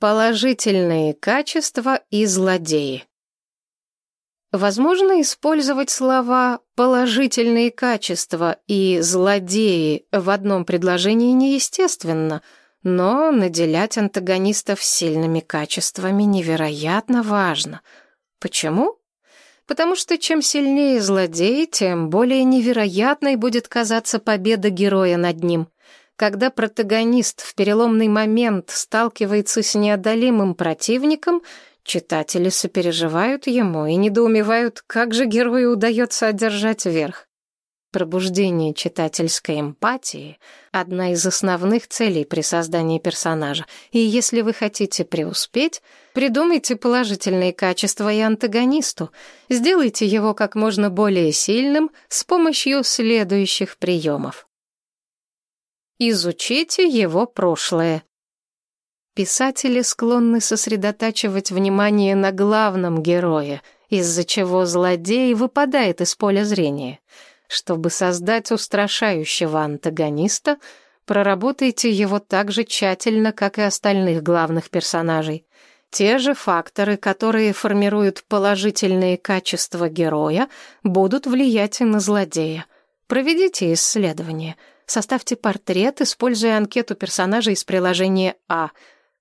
Положительные качества и злодеи. Возможно использовать слова «положительные качества» и «злодеи» в одном предложении неестественно, но наделять антагонистов сильными качествами невероятно важно. Почему? Потому что чем сильнее злодей, тем более невероятной будет казаться победа героя над ним – когда протагонист в переломный момент сталкивается с неодолимым противником, читатели сопереживают ему и недоумевают, как же герою удается одержать верх. Пробуждение читательской эмпатии — одна из основных целей при создании персонажа, и если вы хотите преуспеть, придумайте положительные качества и антагонисту, сделайте его как можно более сильным с помощью следующих приемов. Изучите его прошлое. Писатели склонны сосредотачивать внимание на главном герое, из-за чего злодей выпадает из поля зрения. Чтобы создать устрашающего антагониста, проработайте его так же тщательно, как и остальных главных персонажей. Те же факторы, которые формируют положительные качества героя, будут влиять и на злодея. Проведите исследование — Составьте портрет, используя анкету персонажа из приложения А.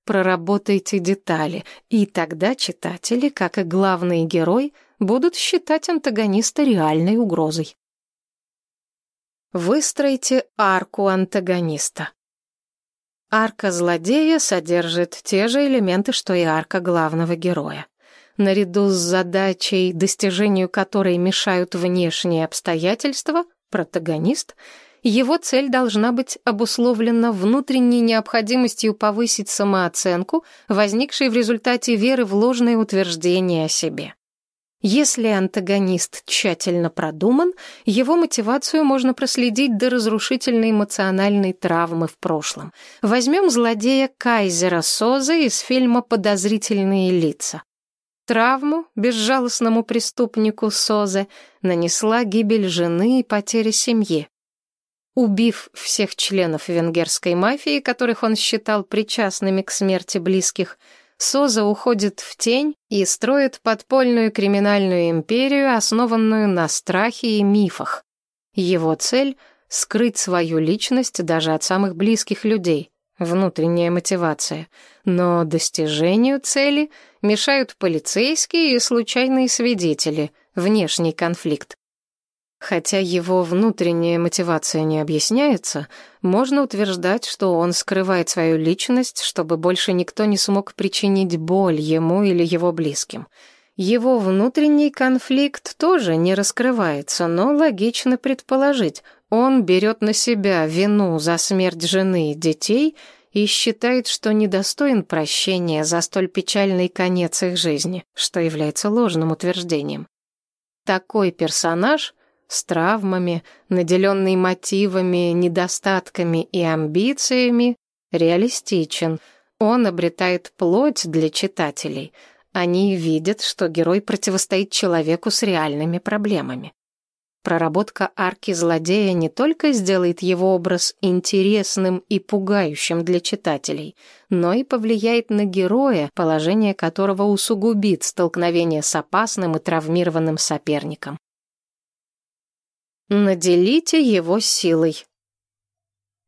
Проработайте детали, и тогда читатели, как и главный герой, будут считать антагониста реальной угрозой. Выстройте арку антагониста. Арка злодея содержит те же элементы, что и арка главного героя. Наряду с задачей, достижению которой мешают внешние обстоятельства, протагонист — его цель должна быть обусловлена внутренней необходимостью повысить самооценку, возникшей в результате веры в ложные утверждения о себе. Если антагонист тщательно продуман, его мотивацию можно проследить до разрушительной эмоциональной травмы в прошлом. Возьмем злодея Кайзера Соза из фильма «Подозрительные лица». Травму безжалостному преступнику Созе нанесла гибель жены и потеря семьи. Убив всех членов венгерской мафии, которых он считал причастными к смерти близких, Соза уходит в тень и строит подпольную криминальную империю, основанную на страхе и мифах. Его цель — скрыть свою личность даже от самых близких людей, внутренняя мотивация. Но достижению цели мешают полицейские и случайные свидетели, внешний конфликт. Хотя его внутренняя мотивация не объясняется, можно утверждать, что он скрывает свою личность, чтобы больше никто не смог причинить боль ему или его близким. Его внутренний конфликт тоже не раскрывается, но логично предположить, он берет на себя вину за смерть жены и детей и считает, что недостоин прощения за столь печальный конец их жизни, что является ложным утверждением. Такой персонаж с травмами, наделенный мотивами, недостатками и амбициями, реалистичен. Он обретает плоть для читателей. Они видят, что герой противостоит человеку с реальными проблемами. Проработка арки злодея не только сделает его образ интересным и пугающим для читателей, но и повлияет на героя, положение которого усугубит столкновение с опасным и травмированным соперником. Наделите его силой.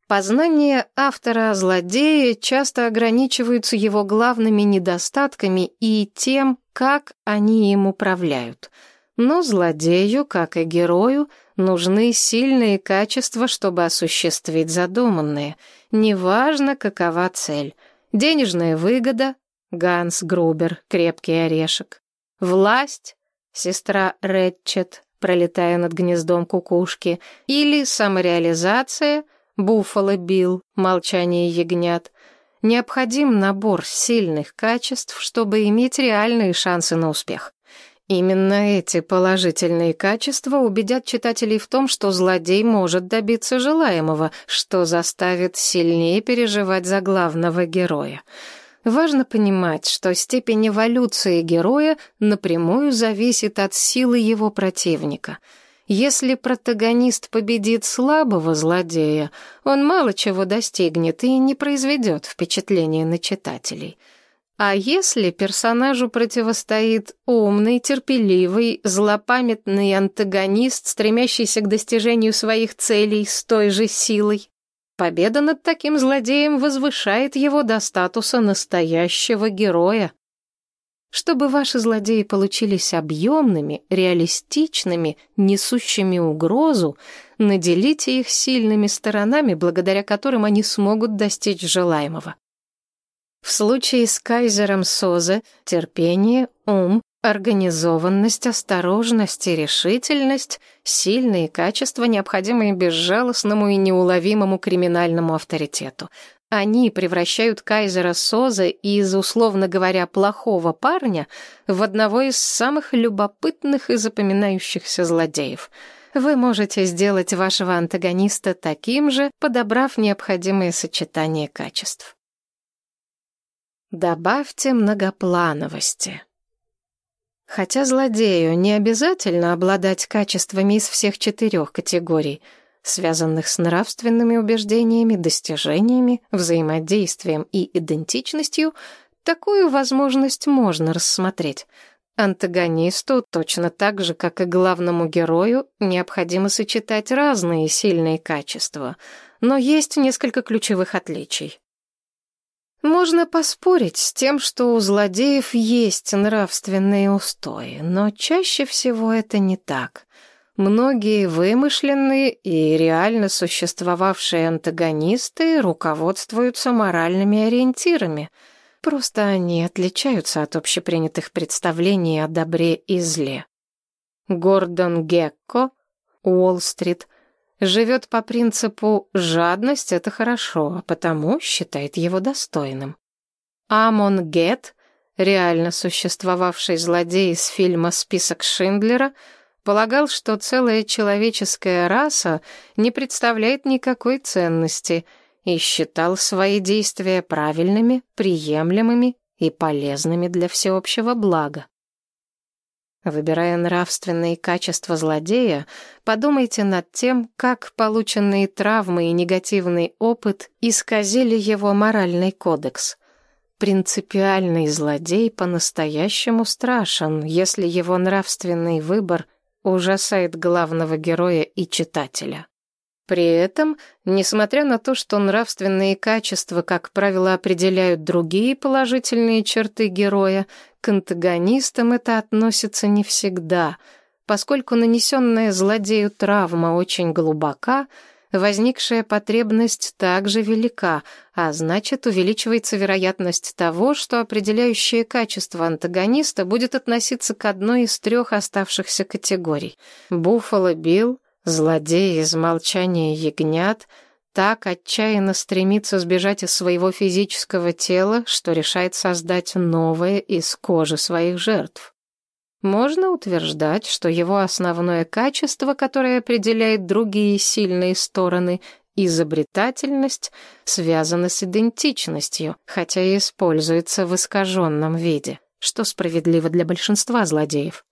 Познания автора о злодее часто ограничиваются его главными недостатками и тем, как они им управляют. Но злодею, как и герою, нужны сильные качества, чтобы осуществить задуманное. Неважно, какова цель. Денежная выгода — Ганс Грубер, крепкий орешек. Власть — сестра Ретчет, пролетая над гнездом кукушки, или самореализация, Буффало Билл, молчание ягнят. Необходим набор сильных качеств, чтобы иметь реальные шансы на успех. Именно эти положительные качества убедят читателей в том, что злодей может добиться желаемого, что заставит сильнее переживать за главного героя. Важно понимать, что степень эволюции героя напрямую зависит от силы его противника. Если протагонист победит слабого злодея, он мало чего достигнет и не произведет впечатления на читателей. А если персонажу противостоит умный, терпеливый, злопамятный антагонист, стремящийся к достижению своих целей с той же силой, победа над таким злодеем возвышает его до статуса настоящего героя. Чтобы ваши злодеи получились объемными, реалистичными, несущими угрозу, наделите их сильными сторонами, благодаря которым они смогут достичь желаемого. В случае с кайзером Созе терпение, ум, организованность, осторожность и решительность — сильные качества, необходимые безжалостному и неуловимому криминальному авторитету. Они превращают кайзера Соза из, условно говоря, плохого парня в одного из самых любопытных и запоминающихся злодеев. Вы можете сделать вашего антагониста таким же, подобрав необходимые сочетания качеств. Добавьте многоплановости. Хотя злодею не обязательно обладать качествами из всех четырех категорий, связанных с нравственными убеждениями, достижениями, взаимодействием и идентичностью, такую возможность можно рассмотреть. Антагонисту, точно так же, как и главному герою, необходимо сочетать разные сильные качества, но есть несколько ключевых отличий. Можно поспорить с тем, что у злодеев есть нравственные устои, но чаще всего это не так. Многие вымышленные и реально существовавшие антагонисты руководствуются моральными ориентирами. Просто они отличаются от общепринятых представлений о добре и зле. Гордон Гекко, Уолл-стрит – живет по принципу «жадность — это хорошо», а потому считает его достойным. Амон Гет, реально существовавший злодей из фильма «Список Шиндлера», полагал, что целая человеческая раса не представляет никакой ценности и считал свои действия правильными, приемлемыми и полезными для всеобщего блага. Выбирая нравственные качества злодея, подумайте над тем, как полученные травмы и негативный опыт исказили его моральный кодекс. Принципиальный злодей по-настоящему страшен, если его нравственный выбор ужасает главного героя и читателя. При этом, несмотря на то, что нравственные качества, как правило, определяют другие положительные черты героя, к антагонистам это относится не всегда, поскольку нанесенная злодею травма очень глубока, возникшая потребность также велика, а значит, увеличивается вероятность того, что определяющее качество антагониста будет относиться к одной из трех оставшихся категорий. Буффало Билл, злодей из молчания ягнят — так отчаянно стремится сбежать из своего физического тела, что решает создать новое из кожи своих жертв. Можно утверждать, что его основное качество, которое определяет другие сильные стороны, изобретательность, связано с идентичностью, хотя и используется в искаженном виде, что справедливо для большинства злодеев.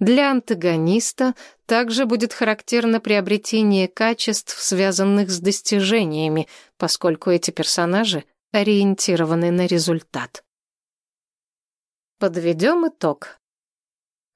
Для антагониста также будет характерно приобретение качеств, связанных с достижениями, поскольку эти персонажи ориентированы на результат. Подведем итог.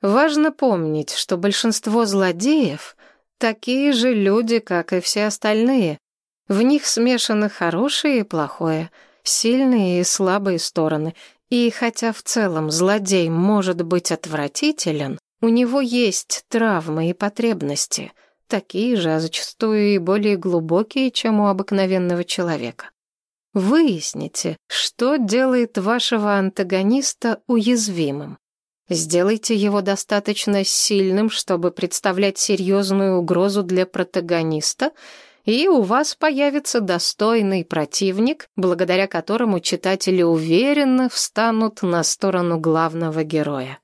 Важно помнить, что большинство злодеев — такие же люди, как и все остальные. В них смешаны хорошее и плохое, сильные и слабые стороны. И хотя в целом злодей может быть отвратителен, у него есть травмы и потребности, такие же, а зачастую и более глубокие, чем у обыкновенного человека. Выясните, что делает вашего антагониста уязвимым. Сделайте его достаточно сильным, чтобы представлять серьезную угрозу для протагониста, и у вас появится достойный противник, благодаря которому читатели уверенно встанут на сторону главного героя.